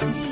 Yes.